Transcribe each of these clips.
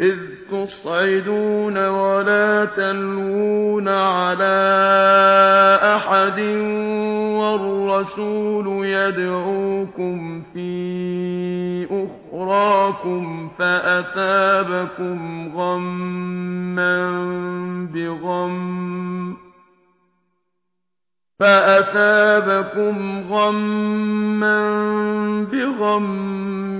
إذ تصعدون ولا تلوون على أحد والرسول يدعوكم في أخراكم فأثابكم غما بغم فأثابكم غما بغم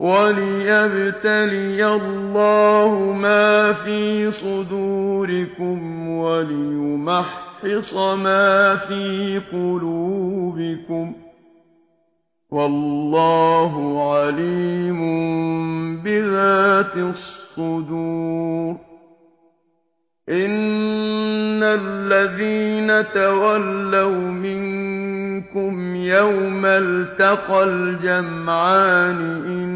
وَلِيَبْتَلِيَ اللَّهُ مَا فِي صُدُورِكُمْ وَلِيُمَحِّصَ مَا فِي قُلُوبِكُمْ وَاللَّهُ عَلِيمٌ بِذَاتِ الصُّدُورِ إِنَّ الَّذِينَ تَوَلَّوْا مِنكُمْ يَوْمَ الْتَقَى الْجَمْعَانِ إِنَّ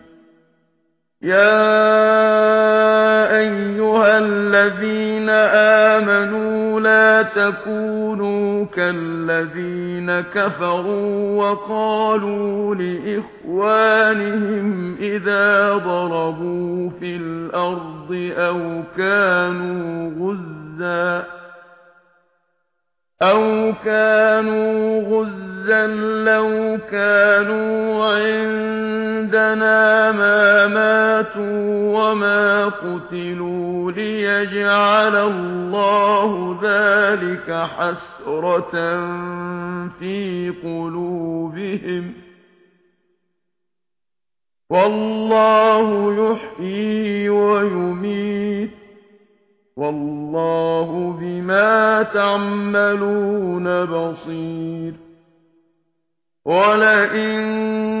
يا ايها الذين امنوا لا تكونوا كالذين كفروا وقالوا لاخوانهم اذا ضربوا في الأرض أو كانوا غزا أو كانوا غزا لو كانوا ماتوا وما قتلوا ليجعل الله ذلك حسرة في قلوبهم والله يحيي ويميت والله بما تعملون بصير ولئن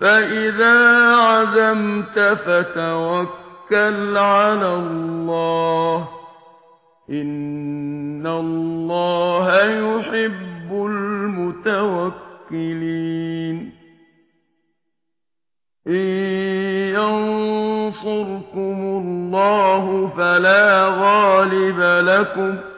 فَإِذَا عَزَمْتَ فَتَوَكَّلْ عَلَى اللَّهِ إِنَّ اللَّهَ يُحِبُّ الْمُتَوَكِّلِينَ إِن يَنصُرْكُمُ اللَّهُ فَلَا غَالِبَ لَكُمْ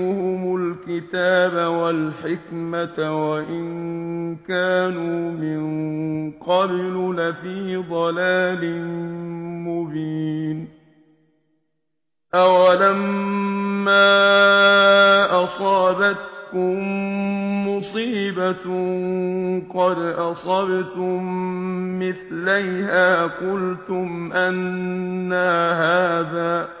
الْكِتَابَ وَالْحِكْمَةَ وَإِن كَانُوا مِن قَبْلُ لَفِي ضَلَالٍ مُبِينٍ. أَوَلَمَّا أَصَابَتْكُم مُّصِيبَةٌ قَدْ أَصَبْتُم مِّثْلَيْهَا قُلْتُمْ أَنَّ هَٰذَا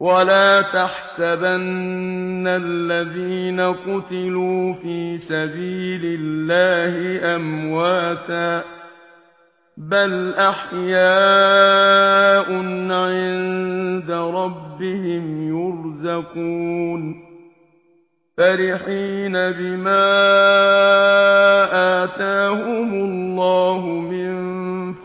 ولا تحسبن الذين قتلوا في سبيل الله امواتا بل احياء عند ربهم يرزقون فرحين بما آتاهم الله من